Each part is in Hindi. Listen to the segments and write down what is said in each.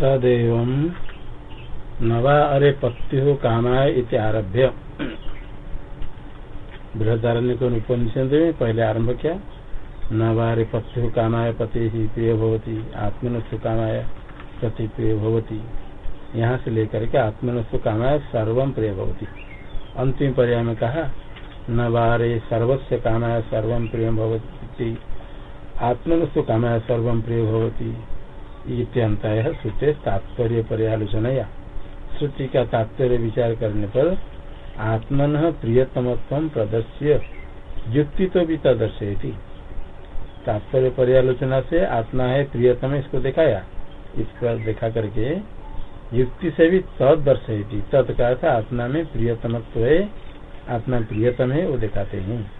तदेव नवा अरे पत्यु कामाय इति आरभ्य। बृहदारण्य को उपनिषद में पहले आरंभ किया। नवारे पत्यु कामाय पति ही प्रिय भवती, आत्मनस्तु कामाय पति प्रिय भवती। यहाँ से लेकर के आत्मनस्तु कामाय सर्वम प्रिय भवती। अंतिम पर्याय में कहा नवारे सर्वस्व कामाय सर्वम प्रिय भवती। आत्मनस्तु कामाय सर्वम प्रिय भवती। इत्यंत श्रुते तात्पर्य पर्यालोचनया श्रुति का तात्पर्य विचार करने पर आत्मन प्रियतमत्व प्रदर्श्य युक्ति तो भी तदर्शयती तात्पर्य पर्यालोचना से आत्मा है प्रियतम, इसको दिखाया। इसका देखा करके युक्ति से भी तद था आत्मा में प्रियतमत्व है, आत्मा प्रियतम है, वो दिखाते हैं।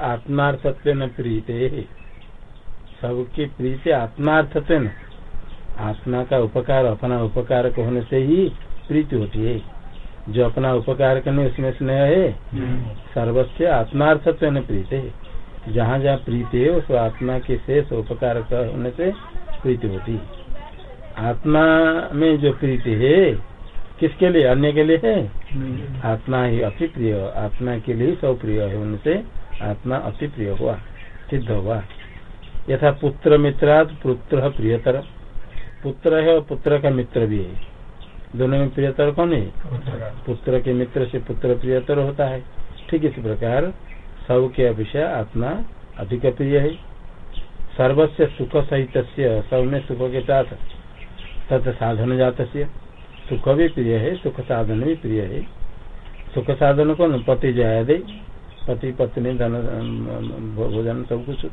आत्मार्थत्वेन प्रीते। सबकी प्रीति आत्मार्थत्वेन। आत्मा का उपकार अपना उपकार होने से ही प्रीति होती है। जो अपना उपकार करने उसमें स्नेह है सर्वस्व आत्मार्थत्व न प्रीति। है जहाँ जहाँ प्रीति है उस आत्मा के शेष उपकार होने से प्रीति होती आत्मा में जो प्रीति है किसके लिए? अन्य के लिए है? आत्मा ही अति प्रिय आत्मा के लिए सब प्रिय है उनसे आत्मा अति प्रिय हुआ सिद्ध हुआ। यथा पुत्र मित्रात पुत्र प्रियतर। पुत्र है और पुत्र का मित्र भी है। दोनों में प्रियतर कौन है? पुत्र के मित्र से पुत्र प्रियतर होता है। ठीक इसी प्रकार सब के विषय आत्मा अधिक प्रिय है सर्वस्व सुख सहित सब में सुख के साथ तत् साधन जात सुख भी प्रिय है सुख साधन भी प्रिय है सुख साधन कौन पति जया दे पति, पत्नी, धन भोजन सब कुछ।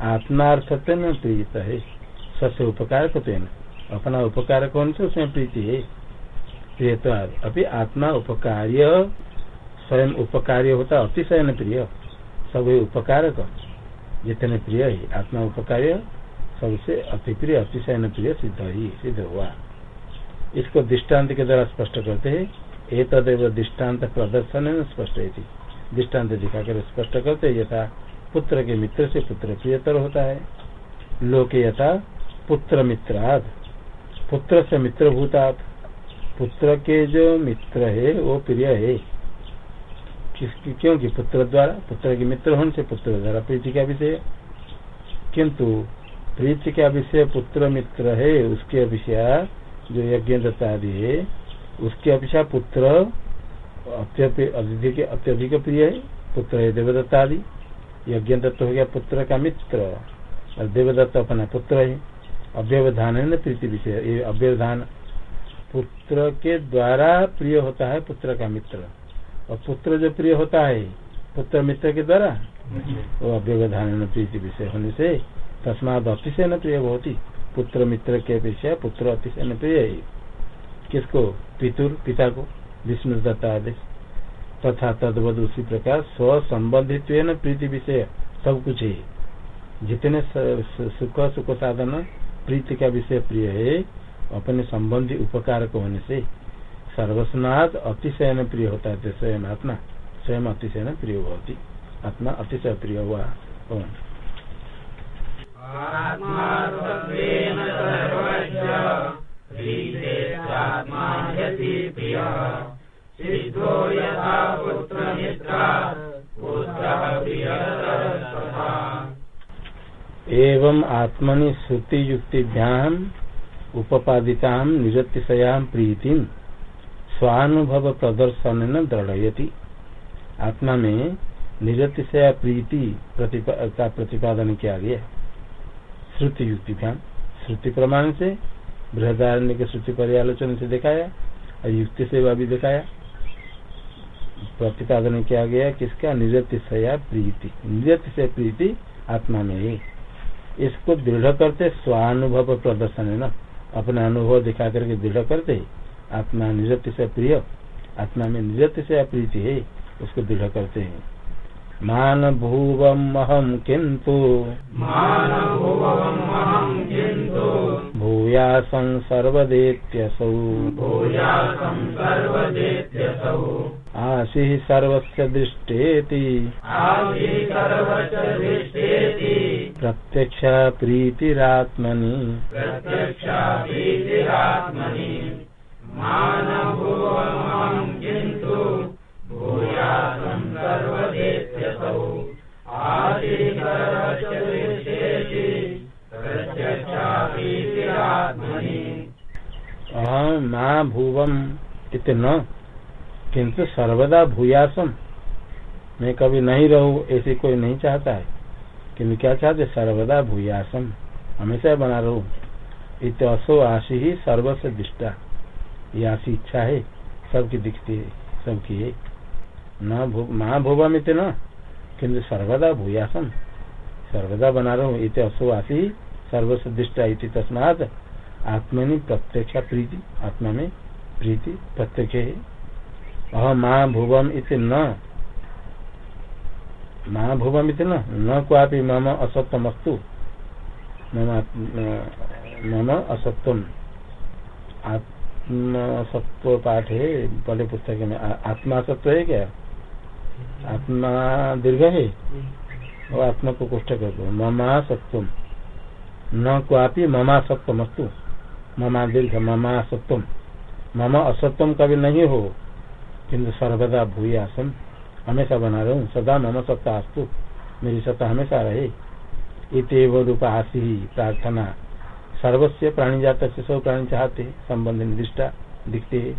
आत्मार्थत्व न प्रीत है। सबसे उपकार अपना उपकार कौन से उसमें प्रीति है? प्रियता। अभी आत्मा उपकार्य स्वयं उपकार्य होता, अतिशय प्रिय। सब उपकारक। जितने प्रिय है, आत्मा उपकार्य, सबसे अति प्रिय, अतिशय प्रिय, सिद्ध ही, सिद्ध हुआ। इसको दृष्टांत के द्वारा स्पष्ट करते हैं। एक तदेव दृष्टांत प्रदर्शन स्पष्ट है दृष्टांत दिखाकर स्पष्ट करते यथा पुत्र के मित्र से पुत्र प्रियतर होता है। लोक यथा पुत्र मित्राद। पुत्र से मित्र भूतात पुत्र के जो मित्र है, वो प्रिय है। क्योंकि पुत्र द्वारा, पुत्र के मित्र होने से पुत्र द्वारा प्रीति का विषय किंतु प्रीति का विषय पुत्र मित्र है, उसके विषय जो यज्ञ आदि है, उसके अपेक्षा पुत्र अत्यधिक अत्यधिक प्रिय है, पुत्र है देवदत्ता आदि यज्ञ दत्त हो गया पुत्र का मित्र, और देवदत्त अपना पुत्र है। अव्यवधान है न प्रीति विषय अव्यवधान पुत्र के द्वारा प्रिय होता है पुत्र का मित्र। और पुत्र जो प्रिय होता है पुत्र मित्र के द्वारा वो अव्यवधान प्रीति विषय होने से तस्माद अतिशय न प्रिय होती पुत्र मित्र के अपेक्षा पुत्र अतिशय न प्रिय है। किसको? पितुर पिता को। विष्णु दत्ता आदेश तथा तदवद उसी प्रकार स्व संबंधित प्रीति विषय सब कुछ है। जितने सुख सुख साधन प्रीति का विषय प्रिय है अपने संबंधी उपकार को होने से सर्वस्नाथ अतिशयन प्रिय होता है स्वयं आत्मा। स्वयं अतिशयन प्रिय होती। आत्मा अतिशय प्रिय हुआ। एवं आत्मनि श्रुति युक्तिभ्याम उपपादिता निरतिशया प्रीति स्वानुभव प्रदर्शन न दृढ़यति। आत्मा में निरतिशया प्रीति का प्रतिपादन किया गया श्रुति युक्तिभ्याम श्रुति प्रमाण से, बृहदारण्य के श्रुति पर्यालोचन से दिखाया, और युक्ति से वह भी दिखाया। प्रतिपादन किया गया किसका? निरति से प्रीति। निरति से प्रीति आत्मा में ही। इसको दृढ़ करते स्वानुभव प्रदर्शन है ना। अपना अनुभव दिखा करके दृढ़ करते आत्मा निरति से प्रिय आत्मा में निरति से अप्रीति है उसको दृढ़ करते हैं। मान भूवम अहम किंतु भूयासं सर्वदेत्यसौ। आशी सर्वस्य दृष्टेति। प्रत्यक्ष प्रीतिरात्मनि। माँ भूवम इतना किंतु सर्वदा भूयासम मैं कभी नहीं रहू, ऐसे कोई नहीं चाहता है। किन्तु क्या चाहते, सर्वदा भूयासम हमेशा बना रहू। इत असो आशी ही सर्वस्व दिष्टा। ये आशी इच्छा है, सबकी दिखती है, सबकी है। न माँ भूवम इतना किन्तु सर्वदा भूयासम सर्वदा बना रहूँ इत असो आशी सर्वस्व दिष्टा इति तस्मात। आत्मनि प्रत्यक्ष प्रीति आत्मा में प्रीति प्रत्यक्ष है। अह माँ भुवम इत न। माँ भुवम इत न न क्वापि मम असत्यम अस्तु मम असत्यम आत्मसत्व पाठ है पहले पुस्तक में आत्मा सत्व है क्या? आत्मा दीर्घ है? और आत्मा को कुष्ठ कर दो। ममा सत्वम न क्वापि ममा सत्वम अस्तु। ममा दीर्घ ममा सत्वम मम असत्वम कभी नहीं हो। किंतु सर्वदा भूय आसन। हमेशा बना रहूँ। सदा मम सत्ता अस्तु। मेरी सत्ता हमेशा रहे। इतव रूप आशी प्रार्थना। सर्वस्व प्राणी जात से सब प्राणी चाहते संबंध निर्दिष्टा दिखते है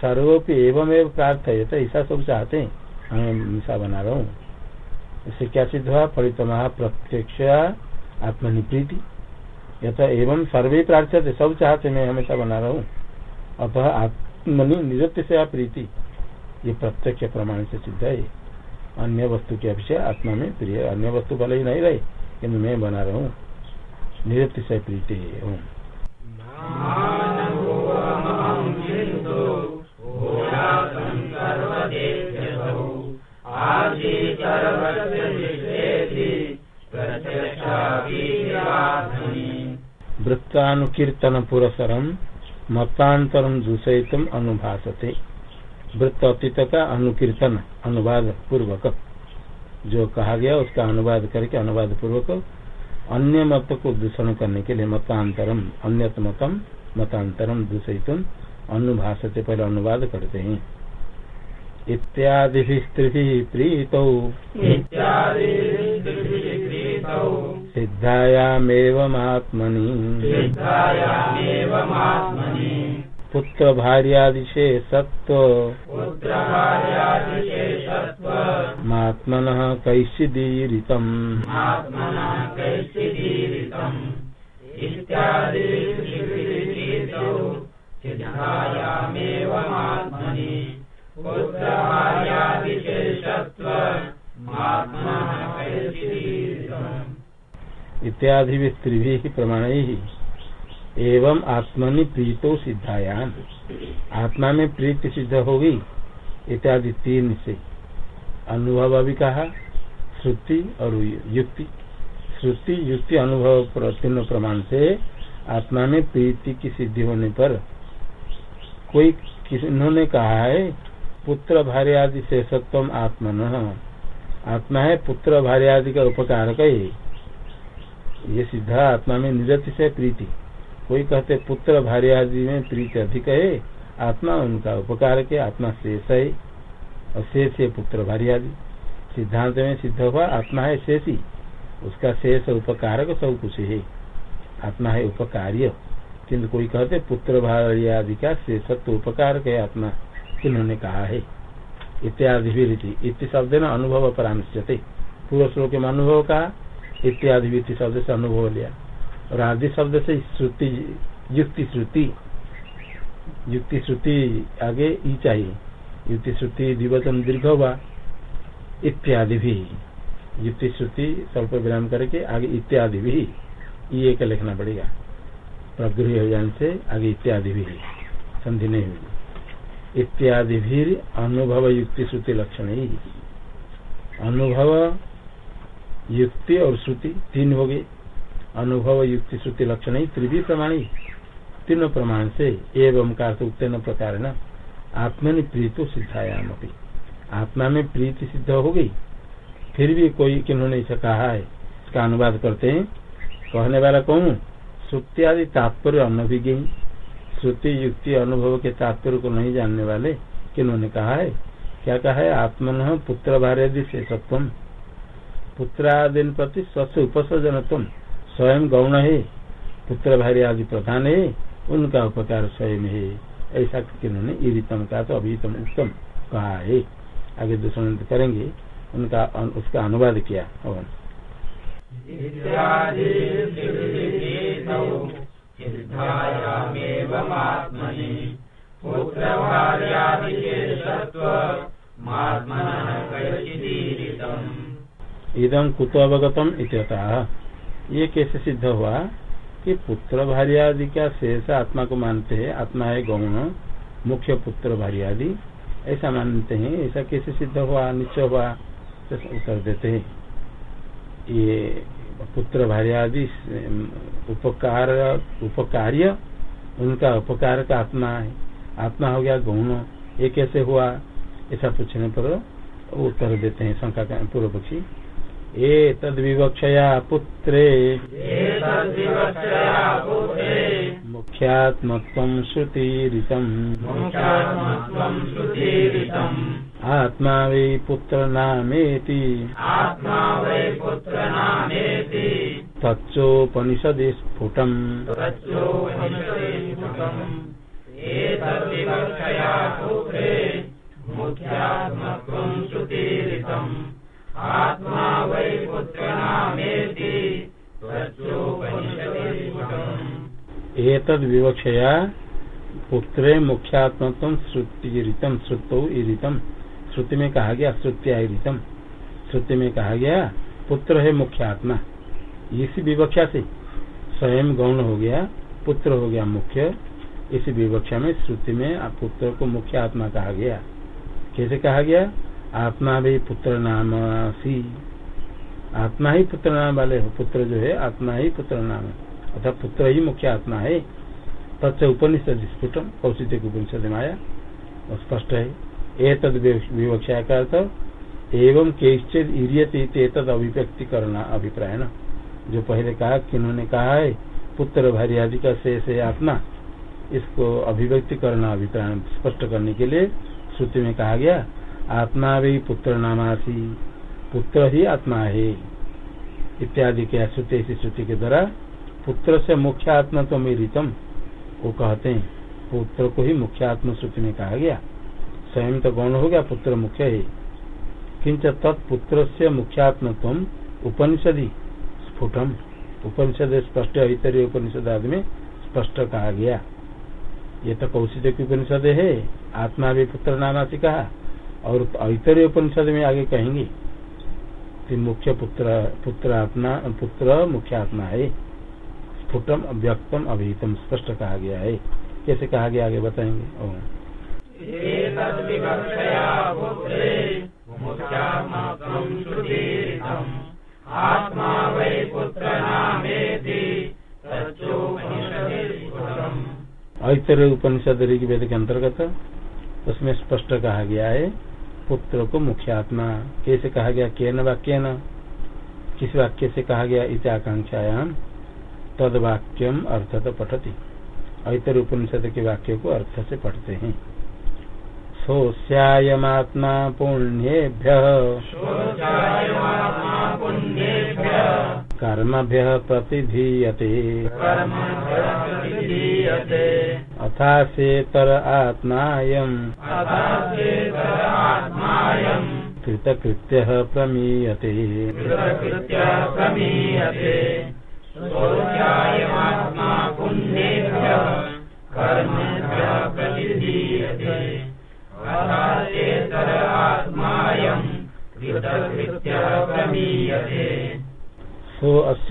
सर्वोपि एवं प्रार्थय तो ऐसा सब चाहते हैं हमें हमेशा बना रहा हूँ इससे क्या सिद्ध हुआ फलित प्रत्यक्ष आत्मनिप्रीति। यथा एवं सर्वे प्रार्थ्य सब चाहते मैं हमेशा बना रहा हूँ अतः आत्मनि निरत्य से प्रीति ये प्रत्यक्ष प्रमाण से सिद्ध है। अन्य वस्तु के अपेक्षा आत्मा में प्रिय, अन्य वस्तु भले ही नहीं रहे, किन्तु मैं बना रहा हूँ निरत्य से प्रीति वृत्तानुकीर्तन पुरसरम मतांतरम दूषित अनुभाषते वृत्त अतीत का अनुकीर्तन अनुवाद पूर्वक जो कहा गया, उसका अनुवाद करके अनुवाद पूर्वक अन्य मत को दूषण करने के लिए मतांतरम अन्य मतम मतांतरम दूषित अनुभाष से पहले अनुवाद करते हैं। इत्यादि प्रीत। सिद्धायामेवमात्मनि। पुत्र भार्यादिशे सत्व मात्मन कैशिदीरितम् इत्यादि भी स्त्री प्रमाण। ही एवं आत्मनि प्रीतो सिद्धायाम आत्मा में प्रीति सिद्ध होगी, इत्यादि तीन से। अनुभव भी कहा, श्रुति और युक्ति। श्रुति, युक्ति, अनुभव तीनों प्रमाण से आत्मा में प्रीति की सिद्धि होने पर कोई किन्होंने कहा है, पुत्र भार्य आदि शेषत्व आत्मन। आत्मा है पुत्र भार्य आदि का उपकार है ये सिद्धा आत्मा में निरति से प्रीति। कोई कहते पुत्र भार्य आदि में प्रीति अधिक है, आत्मा उनका उपकार के, आत्मा शेष है। और शेष है पुत्र भार्य आदि सिद्धांत में सिद्ध हुआ, आत्मा है शेषी। उसका शेष उपकारक सब कुछ है। आत्मा है उपकार्य। किन्तु कोई कहते पुत्र भार्य आदि का शेषत्व उपकार है आत्मा किन्होंने कहा है। इत्यादि भी रीति इति शब्द न अनुभव परामर्शते पूर्व श्लोक में अनुभव कहा, इत्यादि शब्द से अनुभव लिया। और आदि शब्द से श्रुति, युक्ति श्रुति युक्ति श्रुति आगे ई चाहिए। युक्ति श्रुति दिवचन दीर्घ हुआ, इत्यादि भी। युक्ति श्रुति स्वल्प विराम करके आगे इत्यादि भी। ये का लिखना पड़ेगा। प्रगृह जाने से आगे इत्यादि भी। संधि नहीं हुई। इत्यादि भी अनुभव युक्ति श्रुति लक्षण ही। अनुभव, युक्ति और श्रुति तीन हो गए। अनुभव युक्ति श्रुति लक्षण ही त्रिवी प्रमाणी तीनों प्रमाण से एवं का उत्तीर्ण प्रकार न आत्मा प्रीतो सिद्धायाम आत्मा में प्रीति सिद्ध हो गई। फिर भी कोई किन्होंने इसे कहा है, इसका अनुवाद करते हैं। कहने वाला कौन श्रुति आदि तात्पर्य अनभिज्ञ श्रुति, युक्ति, अनुभव के तात्पर्य को नहीं जानने वाले किन्होंने कहा है? क्या कहा है? आत्मन पुत्र भार्य से सत्व पुत्रादि प्रति स्वच्छ उपसर्जन स्वयं गौण है पुत्र भार्य आदि प्रधान है उनका उपकार स्वयं है। ऐसा किन्होंने ईरितम का तो अभितम उत्तम कहा है। आगे दूसरे करेंगे उनका उसका अनुवाद किया और इदम कुतो अवगतम इत्यतः ये कैसे सिद्ध हुआ कि पुत्र भार्यादि का शेष आत्मा को मानते हैं, आत्मा है गौण, मुख्य पुत्र भार्यादि ऐसा मानते हैं, ऐसा कैसे सिद्ध हुआ, निश्चय हुआ? तो उत्तर देते हैं। ये पुत्र भार्यादि उपकार, उपकार्य, उनका उपकार का आत्मा है। आत्मा हो गया गौण। ये कैसे हुआ? ऐसा पूछने पर उत्तर देते हैं, शंका पूर्व पक्षी। ए तद विवक्षया पुत्रे। मुख्यात्मत्वं श्रुतिरितम्। आत्मा वै पुत्र नामेति तच्चोपनिषदि स्फुटम्। मुख्यात्मत्वं श्रुतिरितम्। आत्मा वै विवक्षया पुत्रे मुख्यात्म श्रुतिरितम श्रुतो इरितम श्रुति में कहा गया श्रुत्यारितम श्रुति में कहा गया पुत्र है मुख्य आत्मा इसी विवक्षा से स्वयं गौण हो गया, पुत्र हो गया मुख्य। इसी विवक्षा में श्रुति में पुत्र को मुख्य आत्मा कहा गया। कैसे कहा गया? आत्मा भी पुत्र नाम सी। आत्मा ही पुत्र नाम वाले हो पुत्र जो है, आत्मा ही पुत्र नाम। अर्थात पुत्र ही मुख्य आत्मा है। तत्व उपनिषद स्फुटम कौशिक उपनिषद में आया। और स्पष्ट है ए तद विवक्षा का अर्थ एवं केश्चित इरियत अभिव्यक्ति करना अभिप्राय न जो पहले कहा, किन्होंने कहा है, पुत्र भारी आदि का शेष है आत्मा, इसको अभिव्यक्ति करना अभिप्राय स्पष्ट करने के लिए श्रुति में कहा गया आत्मा भी पुत्र नामासी। पुत्र ही आत्मा है। इत्यादि के श्रुति श्रुति के द्वारा पुत्र से मुख्य आत्मा तो मेरितम वो कहते हैं। पुत्र को ही मुख्य आत्मा श्रुति में कहा गया। स्वयं तो गौण हो गया, पुत्र मुख्य है। किंच तत्पुत्र से मुख्यात्मत्व उपनिषदि स्फुटम उपनिषद स्पष्ट ऐतरीय उपनिषद आदि में स्पष्ट कहा गया। ये तो कौशिक उपनिषद है। आत्मा भी पुत्र नामा से कहा। और ऐतरीय उपनिषद में आगे कहेंगे कि मुख्य पुत्र पुत्र आत्मा पुत्र मुख्य आत्मा है। स्फुटम अव्यक्तम अभिहितम स्पष्ट कहा गया है। कैसे कहा गया आगे बताएँगे? आत्मा ऐतरे उपनिषद ऋग्वेद के अंतर्गत उसमें स्पष्ट कहा गया है पुत्र को मुख्य आत्मा कैसे कहा गया? के न वाक्य न किस वाक्य से कहा गया? इस आकांक्षायाम तद वाक्यम अर्थ तो पठती। ऐतर उपनिषद के वाक्य को अर्थ से पढ़ते हैं। सोस्यायमात्मा पुण्येभ्य। कर्मभ्य प्रतिधीयते। अथासेतर आत्मायम्। कृतकृत्य प्रमीयते। सो अस्य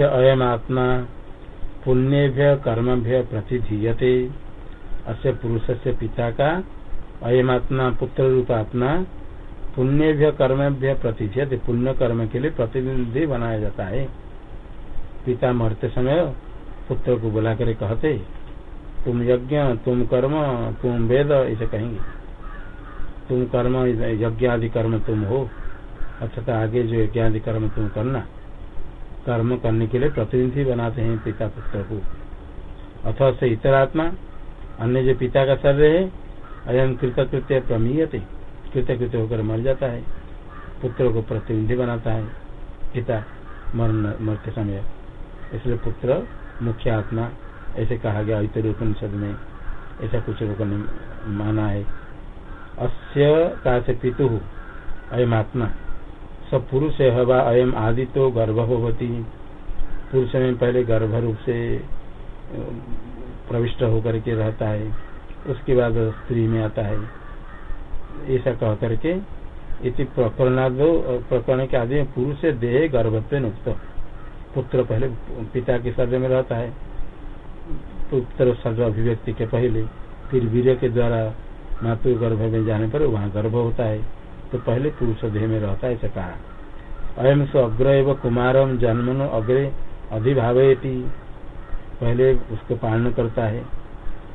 अयम आत्मा पुण्यभ्य, कर्मभ्य प्रतिधीयते। अस्य पुरुष से पिता का अयम आत्मा पुत्र रूप आत्मा पुण्यभ्य, कर्मभ्य प्रतिधीयते। पुण्य कर्म के लिए प्रतिनिधि बनाया जाता है। पिता मरते समय पुत्र को बुला कर कहते, तुम यज्ञ, तुम कर्म, तुम वेद इसे कहेंगे। तुम कर्म, यज्ञ आदि कर्म तुम हो, अर्थात आगे जो यज्ञ आदि कर्म तुम करना कर्म करने के लिए प्रतिनिधि बनाते हैं पिता पुत्र को। अथवा से इतरात्मा अन्य जो पिता का शरीर है अयम कृतकृत्य प्रमीयते, कृतकृत्य होकर मर जाता है। पुत्र को प्रतिनिधि बनाता है, पिता मरण मरते समय। इसलिए पुत्र मुख्य आत्मा, ऐसे कहा गया उपनिषद में, ऐसा कुछ लोगों ने माना है। अस्य का से पितु अयम आत्मा सब पुरुष है हवा अयम आदि तो गर्भ होती पुरुष में पहले गर्भ रूप से प्रविष्ट होकर के रहता है, उसके बाद स्त्री में आता है। ऐसा कह करके इति प्रकरणादो प्रकरण के आदि पुरुष देह गर्भत्व नुक्त पुत्र पहले पिता के शरीर में रहता है। पुत्र सर्व अभिव्यक्ति के पहले, फिर वीर के द्वारा मातृ गर्भ में जाने पर वहाँ गर्भ होता है। तो पहले पुरुष देह में रहता है कहा। अयम सो अग्र एवं कुमारम जन्मनो अग्रे अधिभावयती पहले उसको पालन करता है।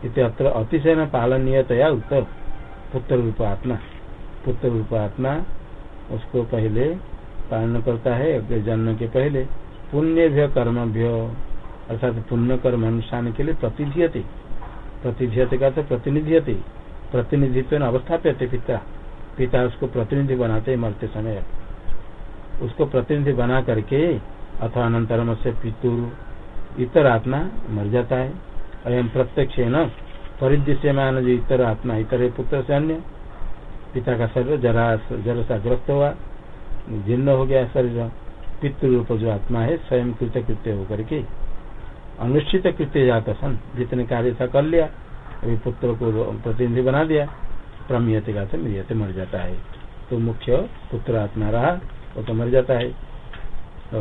इसे अत्र अतिशय न पालनीयतया उत्तर। पुत्र रूप आत्मा। पुत्र रूप आत्मा उसको पहले पालन करता है जन्म के पहले। पुण्य भ्य कर्म भ्य अर्थात पुण्य कर्म अनुष्ठान के लिए प्रतिधियते प्रतिधियते का तो प्रतिनिधियते। प्रतिनिधित्व अवस्था पे पिता। पिता उसको प्रतिनिधि बनाते हैं मरते समय। उसको प्रतिनिधि बना करके अथवा अनंतरम से पितुर, इतर आत्मा मर जाता है। अयम प्रत्यक्ष न परिदृश्य मान जो इतर आत्मा, इतर पुत्र से अन्य। पिता का शरीर जरा जरा सा ग्रस्त हुआ, जीर्ण हो गया शरीर। पितृरूप जो आत्मा है, स्वयं कृत्य कृत्य होकर के अनुष्ठित कृत्य जाता सन जितने कार्य था कर लिया, अभी पुत्र को प्रतिनिधि बना दिया। प्रमियते का से मियते मर जाता है। तो मुख्य पुत्र आत्मा रहा वो तो मर जाता है। तो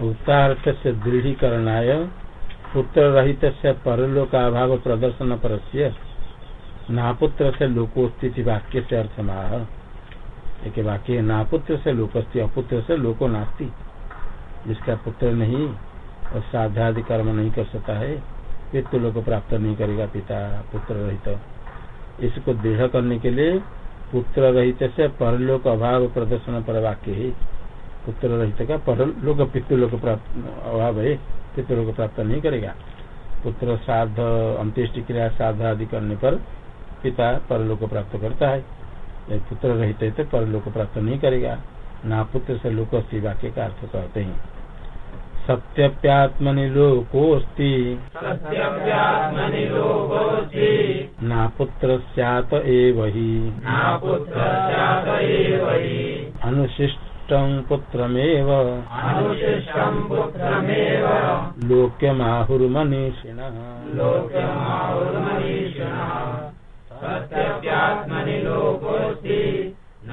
उत्तार्थ से दृढ़ीकरणाय पुत्र रहित से परलोक अभाव प्रदर्शन पर नापुत्र से लोकोस्थिति वाक्य से अर्थ माह एक वाक्य नापुत्र से लोकस्ति अपुत्र से लोको नास्ती। जिसका पुत्र नहीं, और साध्यादि कर्म नहीं कर सकता है, पितृ लोग प्राप्त नहीं करेगा पिता, पुत्र रहित। इसको दृढ़ करने के लिए पुत्र रहित से परलोक अभाव प्रदर्शन पर वाक्य है। पुत्र रहित का परलोक पितृलोक प्राप्त, अभाव है पितरों को प्राप्त नहीं करेगा। पुत्र साध, अंत्येष्टि क्रिया साध आदि करने पर पिता परलोक प्राप्त करता है। पुत्र रहते तो परलोक प्राप्त नहीं करेगा। ना पुत्र से लोक वाक्य का अर्थ कहते हैं। सत्यप्यात्मनि लोकोस्ति ना पुत्र सैत एव ही। अनुशिष्ट अनुशिष्टं पुत्रमेव। लोक्यमाहुर्मनीषिणः। सत्यप्यात्मनि लोकोऽस्ति न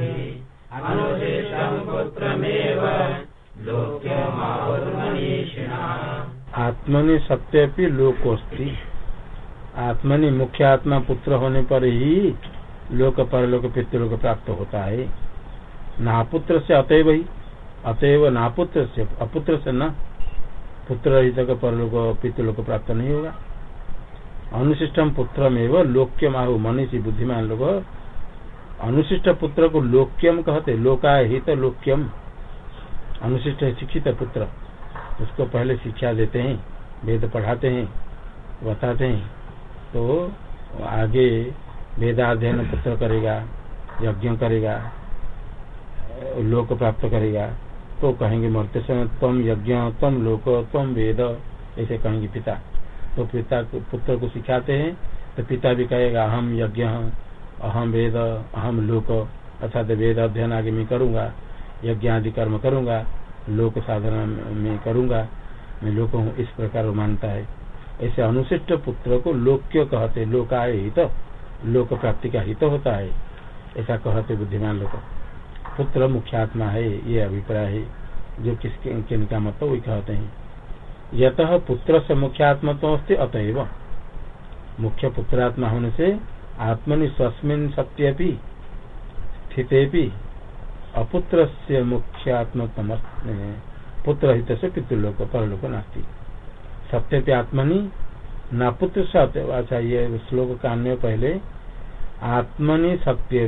हि। अनुशिष्टं पुत्रमेव। आत्मनि सत्यपि लोकोस्ति आत्मनि मुख्य आत्मा पुत्र होने पर ही लोक परलोक पितृलोक प्राप्त होता है। नापुत्र से अतएव ही। अतएव नापुत्र से अपुत्र से न। पुत्र रहित परलोक, पितृलोक प्राप्त नहीं होगा। अनुशिष्टम पुत्र में लोक्यम आहु मनीषी बुद्धिमान लोग अनुशिष्ट पुत्र को लोक्यम कहते लोका हित लोक्यम। अनुशिष्ट शिक्षित पुत्र। उसको पहले शिक्षा देते हैं, वेद पढ़ाते हैं, बताते हैं। तो आगे वेदाध्ययन पुत्र करेगा, यज्ञ करेगा, लोक प्राप्त करेगा। तो कहेंगे मरते समय तम यज्ञ तम लोक तम वेद, ऐसे कहेंगे पिता। तो पिता पुत्र को सिखाते हैं। तो पिता भी कहेगा, अहम यज्ञ, अहम वेद, अहम लोक, अर्थात वेद अध्ययन आगे मैं करूँगा, यज्ञ आदि कर्म करूँगा, लोक साधना में करूँगा, मैं लोक हूँ, इस प्रकार मानता है। ऐसे अनुशिष्ट पुत्र को लोक्य कहते लोकाय हित, लोक प्राप्ति का हित होता है, ऐसा कहते बुद्धिमान लोग। पुत्र मुख्यात्मा है, ये अभिप्राय है, जो किसके किनका मत वही कहते हैं। यत पुत्र से मुख्यात्मा तो अस्थित अतएव। मुख्य पुत्रात्मा होने से आत्मनि स्वस्मिन सत्य स्थित अपुत्र से मुख्यात्म पुत्र हित से पितृलोक, परलोक नास्ती। सत्य आत्मनि, न पुत्र सत्य अच्छा ये श्लोक का अन्य पहले, आत्मनि सत्य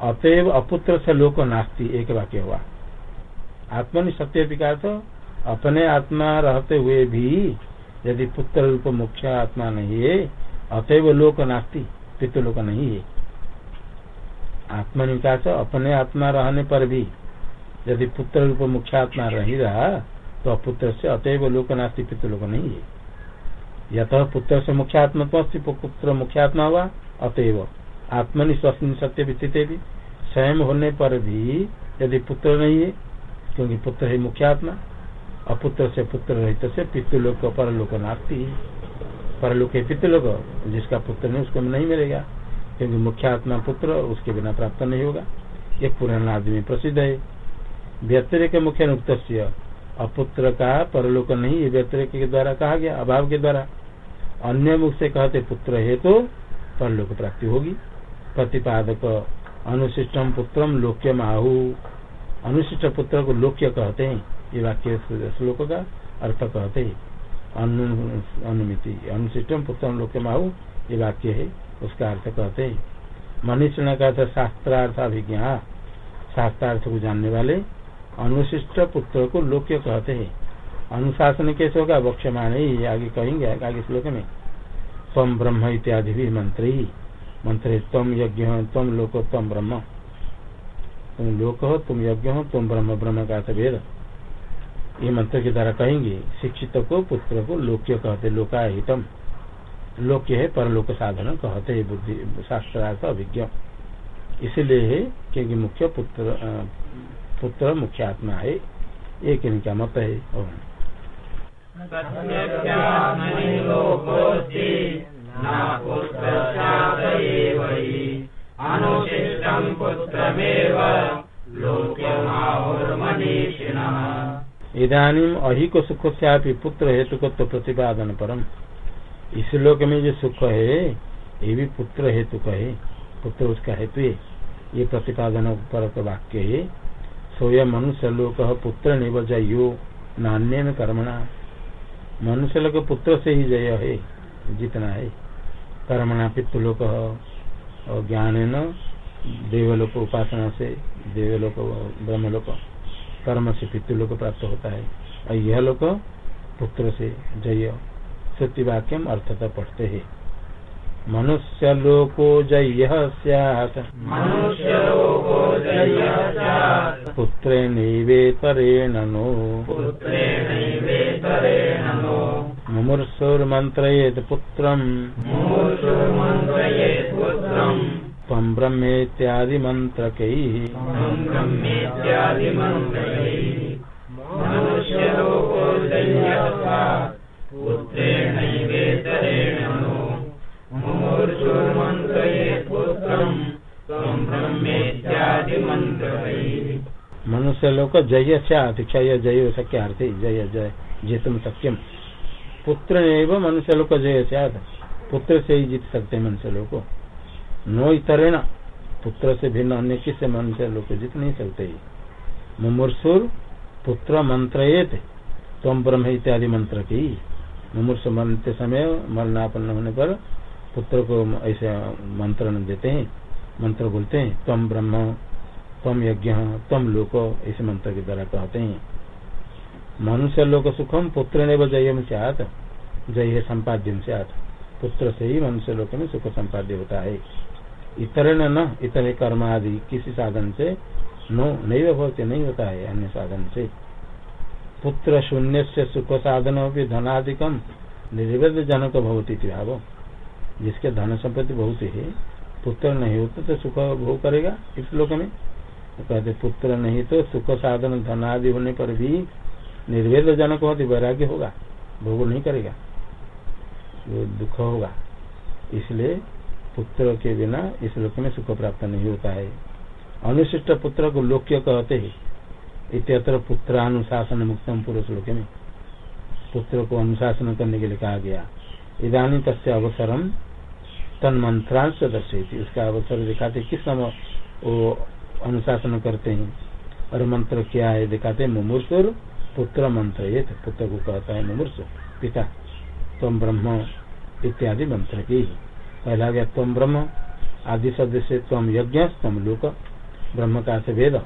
अतएव अपुत्र से लोक नास्ती, एक वाक्य हुआ। आत्मनि सत्य का तो अपने आत्मा रहते हुए भी यदि पुत्र रूप मुख्य आत्मा नहीं है, अतएव लोक नास्ती पितृलोक नहीं है। आत्मनिकाश अपने आत्मा रहने पर भी यदि पुत्र रूप मुख्य आत्मा रही रहा तो पुत्र से अतएव लोक नास्ती पितृलोक नहीं है। यथ पुत्र से मुख्य आत्मा तो पुत्र मुख्य आत्मा हुआ अतएव आत्मनि स्वस्न सत्य स्थित भी। स्वयं होने पर भी यदि पुत्र नहीं है, क्योंकि पुत्र है मुख्य आत्मा अपुत्र से पुत्र रहित से पितृलोक परलोक नास्ती परलोक है पितृलोक जिसका पुत्र नहीं उसको नहीं मिलेगा क्योंकि मुख्य आत्मा पुत्र उसके बिना प्राप्त नहीं होगा ये पुराना आदमी प्रसिद्ध है व्यतिरिक मुख्य नुक्त अपुत्र का परलोक नहीं है व्यतिरिक के द्वारा कहा गया अभाव के द्वारा अन्य मुख से कहते पुत्र है तो परलोक प्राप्ति होगी प्रतिपादक अनुशिष्टम पुत्रम लोक्यम आहु अनुशिष्ट पुत्र को लोक्य कहते हैं ये वाक्य श्लोक का अर्थ कहते हैं। अनुमिति, अनुशिष्टम पुत्रम लोक्यम आहु ये वाक्य है, उसका अर्थ कहते हैं। मनुष्य ने कहते शास्त्रार्थ अभिज्ञा। शास्त्रार्थ को जानने वाले अनुशिष्ट पुत्र को लोक्य कहते हैं। अनुशासन कैसे होगा? बक्षमान ही आगे कहेंगे, आगे श्लोक में। तम ब्रह्म इत्यादि भी मंत्र। मंत्र तम यज्ञ हो तम लोक तम ब्रह्म। तुम लोक हो, तुम यज्ञ हो, तुम ब्रह्म ब्रह्म का भेद। ये मंत्र के द्वारा कहेंगे, शिक्षित को, पुत्र को लोक्य कहते, लोकाहितम। लोक्य है, परलोक साधन कहते है बुद्धि, शास्त्रार्थ अभिज्ञ। इसलिए है, क्योंकि मुख्य पुत्र पुत्र मुख्य आत्मा है, एक इनका मत है इधानी अहिक सुख से पुत्र हेतुकत्व प्रतिपादन परम। इस लोक में जो सुख है, ये भी पुत्र हेतु है। पुत्र उसका हेतु है। ये प्रतिपादन पर वाक्य है। सोय मनुष्य लोक पुत्र निवजयो नान्य में कर्मणा। मनुष्य लोक पुत्र से ही जय है, जितना है। कर्मणा पितृलोक और ज्ञान देवलोक उपासना से, देवलोक ब्रह्मलोक। कर्म से पितृलोक प्राप्त होता है। और यह लोक पुत्र से जय। श्रुति वाक्यम अर्थता पढ़ते है। मनुष्य लोको जय पुत्रे नैवेतरेण नो। मुमुर्षुर्मन्त्रयेत् पुत्रम्। त्वं ब्रह्मेत्यादिमन्त्रकैः मनुष्य लोक जय क्षय जय शक्यार्थ जय जय जेतुम सक्यम पुत्र एवं मनुष्य लोक जय पुत्र से ही जीत सकते मनुष्य लोग नो इतरेण पुत्र से भिन्न अन्य किससे मनुष्य लोग जीत नहीं सकते। मुमूर्सुर, पुत्र मंत्र तम ब्रह्म इत्यादि मंत्र की। मुमूर्ष मरते समय मरणापन्न होने पर पुत्र को ऐसे मंत्र देते हैं, मंत्र बोलते हैं तम ब्रह्म तम यज्ञ तम लोक, ऐसे मंत्र के द्वारा कहते हैं। मनुष्य लोक सुखम, पुत्र ने जयम से जय है संपाद्यम से पुत्र से ही मनुष्य लोक में सुख संपाद्य होता है। इतर न इतने कर्म आदि किसी साधन से, नो नहीं होते नहीं होता है अन्य साधन से। पुत्र शून्य से सुख साधन भी धनाधिकम निर्वेद जनक भवती भाव। जिसके धन संपत्ति बहुत है, पुत्र नहीं होता तो सुख भोग करेगा इस लोक में। तो कहते, पुत्र नहीं तो सुख साधन धन आदि होने पर भी निर्वेद जनक होती, वैराग्य होगा, भोग नहीं करेगा, दुख होगा। इसलिए पुत्र के बिना इस लोक में सुख प्राप्त नहीं होता है। अनुशिष्ट पुत्र को लोक्य कहते हैं। इतर पुत्रानुशासन मुक्तम पुरुष लोक में। पुत्र को अनुशासन करने के लिए कहा गया। इधानी तस्य अवसरम तन मंत्रांश दर्शेती उसका अवसर दिखाते किस समय वो अनुशासन करते हैं? और मंत्र क्या है दिखाते मुमूर्सुर पुत्र मंत्र। ये पुत्र को कहता है मुमूर्सु पिता, तम ब्रह्म इत्यादि मंत्र की पहला गया तम ब्रह्म आदि सदस्य तम यज्ञ तम लोक ब्रह्म का से वेद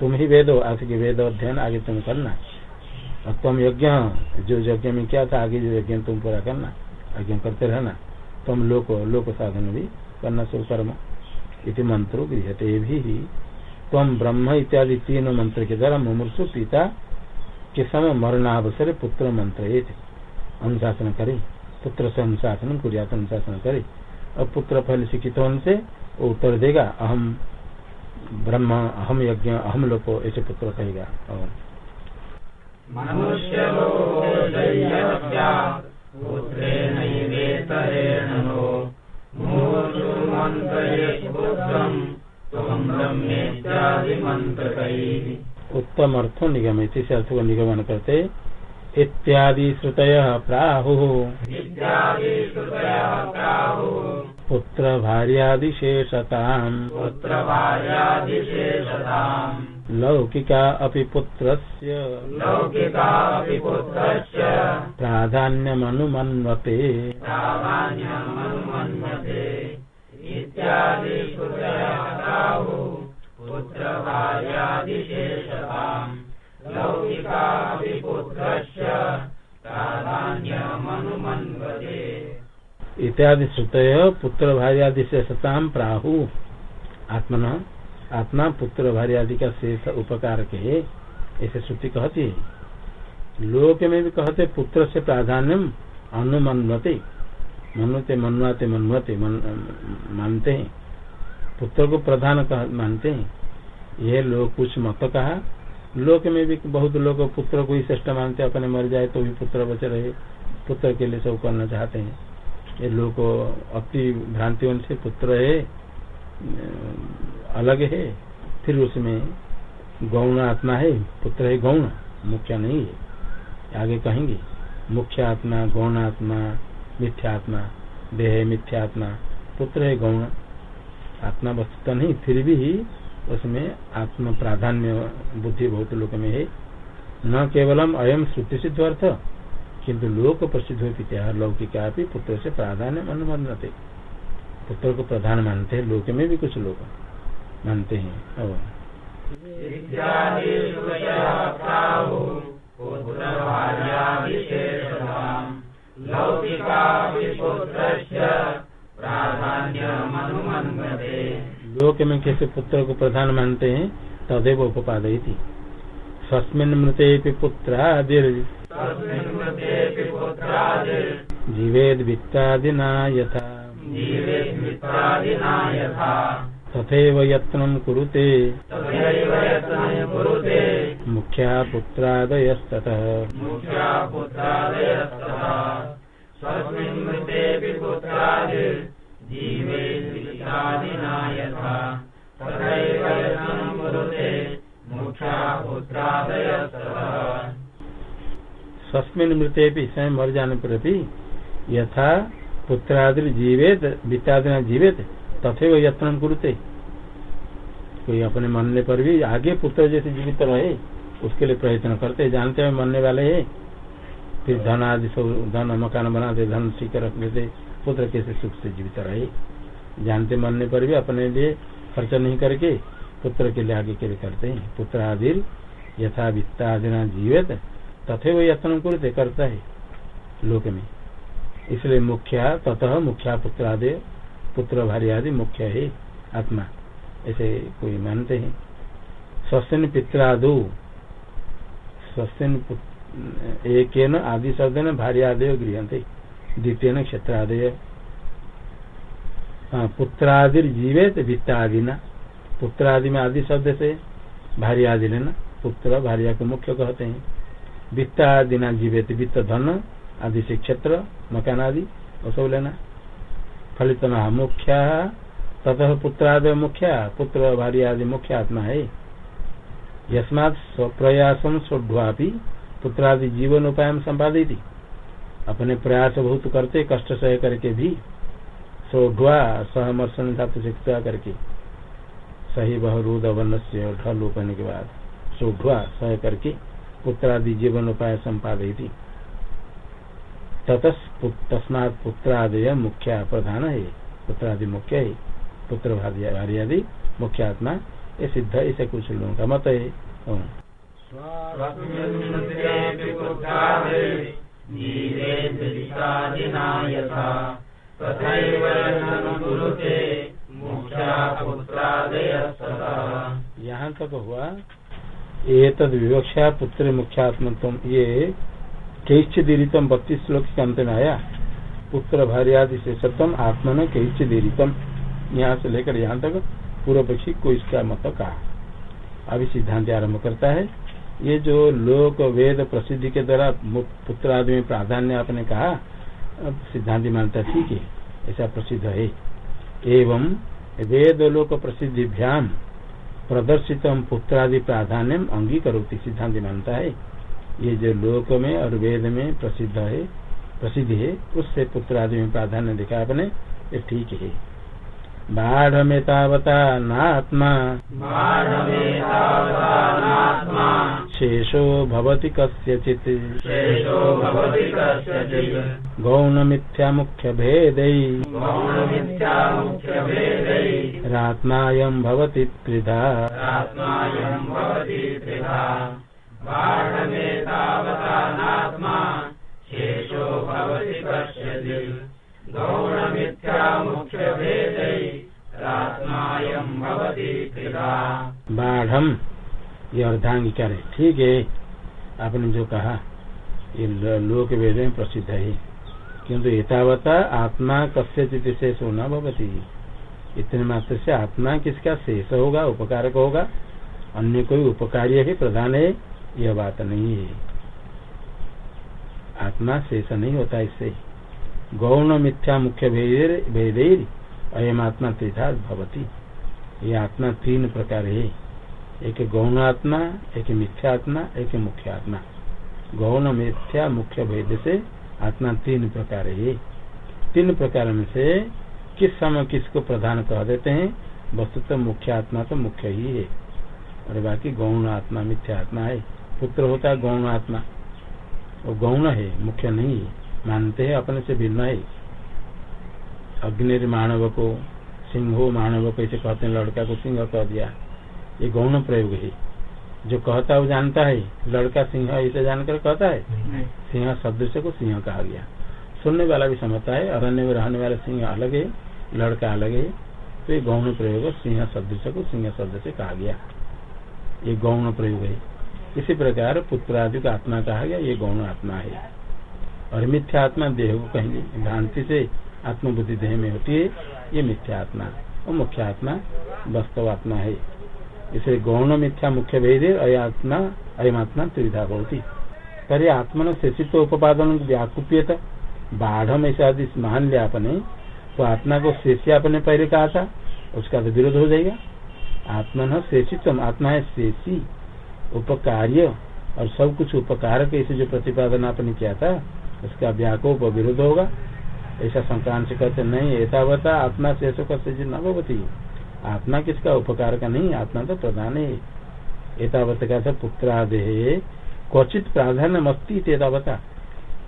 तुम ही वेद हो आज के वेद अध्ययन, आगे तुम करना। और तुम यज्ञ, जो यज्ञ में क्या था, आगे जो यज्ञ तुम पूरा करना, यज्ञ करते रहना। तुम लोक लोक साधन भी करना शुरू कर्म। इति मंत्रो गृहते भी तम ब्रह्म इत्यादि तीन मंत्र के द्वारा मुमूर्सु पिता के समय मरणावसर पुत्र मंत्र अनुशासन करे। पुत्र से अनुशासन कुरियात अनुशासन करे। और पुत्र पहले शिक्षित होने से वो उत्तर देगा अहम ब्रह्म अहम यज्ञ अहम लोग ऐसे पुत्र कहेगा। और उत्तम अर्थो निगम इसी अर्थ को निगमन करते। इत्यादि श्रुत प्राहु। पुत्र भार्यादिशेषता पुत्र भार्यादिशेषता लौकिका अपि पुत्रस्य। लौकिका अपि पुत्रस्य। प्राधान्यमनुमन्वते। प्राधान्यमनुमन्वते। इत्यादि पुत्र भार्यादिशेषताम् इत्यादि श्रुतय पुत्र भार्य आदि से सताम प्राहु। आत्मन आत्मा पुत्र भार्य आदि का शेष उपकार के ऐसे श्रुति कहती है। लोक में भी कहते पुत्र से प्राधान्यम अनुमनते मनुते मनवाते मनवते मन, मानते हैं। पुत्र को प्रधान मानते हैं। यह लोग कुछ मत कहा लोक में भी बहुत लोग पुत्र को ही श्रेष्ठ मानते अपने मर जाए तो भी पुत्र बच रहे। पुत्र के लिए सब करना चाहते हैं। ये लोग अति भ्रांति से पुत्र है अलग है। फिर उसमें गौण आत्मा है, पुत्र है गौण, मुख्य नहीं है। आगे कहेंगे, मुख्य आत्मा, गौण आत्मा मिथ्यात्मा देह मिथ्या आत्मा, पुत्र है गौण। आत्मा वस्तुता नहीं, फिर भी उसमें आत्म प्राधान्य बुद्धि बहुत लोक में है। न केवलम अयम श्रुति सिद्ध अर्थ किन्तु लोक प्रसिद्ध हो पिता लौकिका भी पुत्र से प्राधान्य अनुमन्नते पुत्र को प्रधान मानते हैं, लोक में भी कुछ लोग मानते हैं। और लोक में कैसे पुत्र को प्रधान मानते हैं तदेव उपादय थी स्वस्मिन मृते पुत्रादिर। जीवेद वित्तादिना यथा तथैव यत्नं कुरुते। मुख्या पुत्रादय पुत्रादयस्ततः स्वस्मिन मृते भी स्वयं मर जाने पर भी यथा पुत्रादि जीवेत वित्तादि जीवेत तथे वो यत्न कुरुते। कोई अपने मरने पर भी आगे पुत्र जैसे जीवित रहे, उसके लिए प्रयत्न करते, जानते हैं मरने वाले है। फिर धन आदि सब, धन मकान बनाते धन सीख रख लेते पुत्र कैसे सुख से जीवित रहे। जानते मरने पर भी अपने लिए खर्च नहीं करके पुत्र के लिए आगे के लिए करते हैं। पुत्र आदि यथा वित्ता आदि जीवित तथे वो यत्न करते करता है लोक में। इसलिए मुख्या ततः मुख्या पुत्र आदि पुत्र भारी आदि मुख्य है आत्मा। ऐसे कोई मानते हैं। स्वस्न पित्रादो स्वस्न एक आदि शब्द न भारी आदय गृहते द्वितीय क्षेत्र आदय हाँ पुत्रादि जीवित वित्त आदि न। पुत्रादि में आदि शब्द से भारी आदि लेना। पुत्र भार्या को मुख्य कहते हैं। वित्त आदि न जीवित वित्त धन, आदि से क्षेत्र, मकान आदि वो सब लेना। फलित न मुख्या, ततः पुत्रादि मुख्या, पुत्र भारी आदि मुख्य आत्मा है। यस्मात स्वप्रयासम स्वढ्वापी पुत्रादि जीवन उपाय संपादित अपने प्रयास बहुत करते, कष्ट सह करके भी सोढ़वा सहमर्शन धातु से करके। सही वह रुद वर्ण से ढल करने के बाद सोढ़वा सह करके पुत्रादि जीवन उपाय संपादित तस्मात पुत्रादय मुख्य प्रधान है। पुत्रादि मुख्य है। पुत्र भारी आदि मुख्य आत्मा ये सिद्ध ऐसे कुछ लोगों का मत है। यहाँ तक हुआ, ये तद विवक्षा पुत्र मुख्यात्म ये कैच दीरितम बत्तीस श्लोक के अंत में आया। पुत्र भार्य आदि से सतम आत्मन कैच दीरितम यहाँ से लेकर यहाँ तक पूर्व पक्षी को इसका मत कहा। अभी सिद्धांत आरंभ करता है। ये जो लोक वेद प्रसिद्धि के द्वारा पुत्र आदि प्राधान्य आपने कहा सिद्धांत मानता ठीक है, ऐसा प्रसिद्ध है। एवं वेद लोक प्रसिद्धिभ्याम प्रदर्शित पुत्रादि प्राधान्य अंगीकरोती, सिद्धांति मानता है। ये जो लोक में और वेद में प्रसिद्ध है प्रसिद्ध है, उससे पुत्रादि में प्राधान्य दिखा अपने ये ठीक है। बाढ़ में तावता नात्मा। शेषो भवति कस्यचित्। गौण मिथ्या मुख्य भेद रात्मायं भवति त्रिधा। शेषो भवति बाढ़, ये अर्धांगिका है ठीक है, आपने जो कहा, ये लोक वेद में प्रसिद्ध है। किंतु एतावता आत्मा कस्य चित शेष होना भवती? इतने मात्र से आत्मा किसका शेष होगा, उपकारक होगा? अन्य कोई उपकार्य ही प्रधान है, यह बात नहीं है। आत्मा शेष नहीं होता इससे। गौण मिथ्या मुख्य भेदेर अयम आत्मा त्रिधा भवती। ये आत्मा तीन प्रकार है। एक गौण आत्मा एक मिथ्या आत्मा एक मुख्य आत्मा गौण मिथ्या मुख्य भेद से आत्मा तीन प्रकार है। तीन प्रकार में से किस समय किसको प्रधान कह देते हैं? वस्तुतः तो मुख्य आत्मा तो मुख्य ही है। और बाकी गौण आत्मा मिथ्या आत्मा है। पुत्र होता है गौण आत्मा वो गौण है, मुख्य नहीं है। मानते हैं अपने से भिन्न है। अग्नि मानव को सिंहो मानव को ऐसे कहते हैं लड़का को सिंह कह दिया। ये गौण प्रयोग है। जो कहता है वो जानता है। लड़का सिंह ऐसे जानकर कहता है। सिंह सदृश को सिंह कहा गया। सुनने वाला भी समझता है अरण्य में रहने वाला सिंह अलग है लड़का अलग है। तो ये गौण प्रयोग सिंह सदृश को सिंह सदृश कहा गया। ये गौण प्रयोग है। इसी प्रकार पुत्र आदि का आत्मा कहा गया ये गौण आत्मा है। और मिथ्या आत्मा देह को कहेंगे भ्रांति से, आत्मबुद्धि देह में होती है, ये मिथ्या आत्मा। और मुख्य आत्मा वास्तव आत्मा है। इसे गौण मिथ्या मुख्य भेद अयात्मा अयमात्मा त्रिविधा होती पर आत्मा शेषित्व उपादन व्याकुप्यता। बाढ़ में आदि मान लिया अपने तो आत्मा को शेषी आपने पहले कहा था, उसका तो विरोध हो जाएगा। आत्मा न शेषित्व आत्मा है शेषी, उपकार्य। और सब कुछ उपकार के इसे जो प्रतिपादन आपने किया था उसका व्याकोप विरोध होगा। ऐसा संक्रांत से कहते नहीं ऐसा बता आत्मा शेषो का से न भवती आत्मा किसका उपकार का नहीं? आत्मा तो प्रधान है। एतावत का पुत्र आदे क्वचित प्राधान्य मस्ती एतावता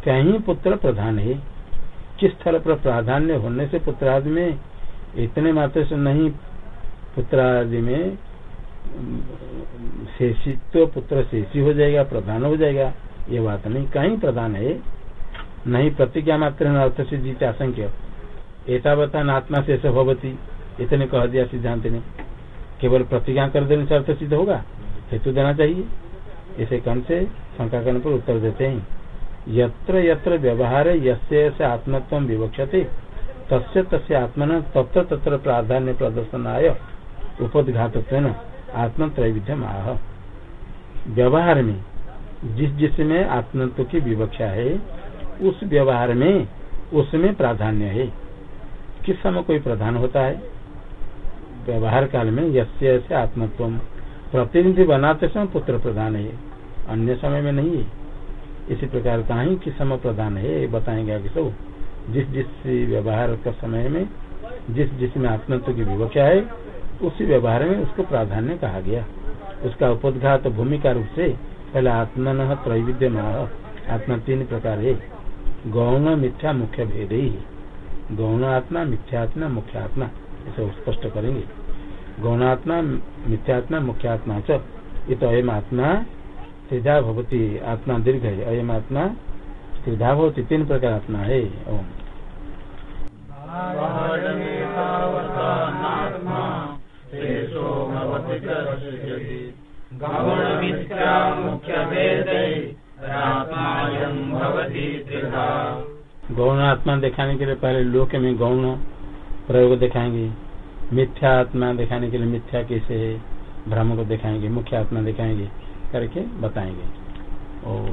कहीं पुत्र प्रधान है। किस स्थल पर प्राधान्य होने से पुत्र आदि में? इतने मात्र से नहीं पुत्र आदि में, शेषित्व पुत्र शेषी हो जाएगा, प्रधान हो जाएगा। ये बात नहीं, कहीं प्रधान है। नहीं, प्रतिज्ञा मात्र अर्थ से जीते आशंक्य एतावता आत्मा शेष भवती, इतने कह दिया सिद्धांत ने। केवल प्रतिज्ञा कर देने से अर्थ सिद्ध होगा? हेतु देना चाहिए। इसे कम से शंका करने पर उत्तर देते हैं। यत्र यत्र व्यवहार यसे आत्मत्व विवक्षते। तस्य तस्य आत्मन, तत्र तत्र प्राधान्य प्रदर्शन आय उपदघात आत्मत्रैविध्यम आह। व्यवहार में जिस जिसमें आत्मत्व की विवक्षा है उस व्यवहार में उसमें प्राधान्य है। किस समय कोई प्रधान होता है? व्यवहार काल में यसे आत्मत्व। प्रतिनिधि बनाते समय पुत्र प्रधान है, अन्य समय में नहीं है। इसी प्रकार का ही किस समय प्रधान है बताएँगे आगे सब। जिस जिस व्यवहार का समय में, जिस जिसमें आत्मत्व की विवक्षा है, उसी व्यवहार में उसको प्राधान्य कहा गया। उसका उपदघात भूमिका रूप से पहले आत्मन त्रैविध्य आत्मा तीन प्रकार है। गौण मिथ्या मुख्य भेद ही गौण आत्मा मिथ्यात्मा मुख्य आत्मा ऐसे स्पष्ट करेंगे। गौणात्मा मिथ्यात्मा मुख्य आत्मा च अयम आत्मा त्रिधा भवती, आत्मा दीर्घ है अयम आत्मा त्रिधा भवती, तीन प्रकार आत्मा है, ओम। गौण आत्मा दिखाने के लिए पहले लोक में गौण प्रयोग दिखाएँगे। मिथ्या आत्मा दिखाने के लिए मिथ्या कैसे है? भ्रम को दिखाएँगे मुख्य आत्मा दिखाएँगे, करके बताएँगे। ओ।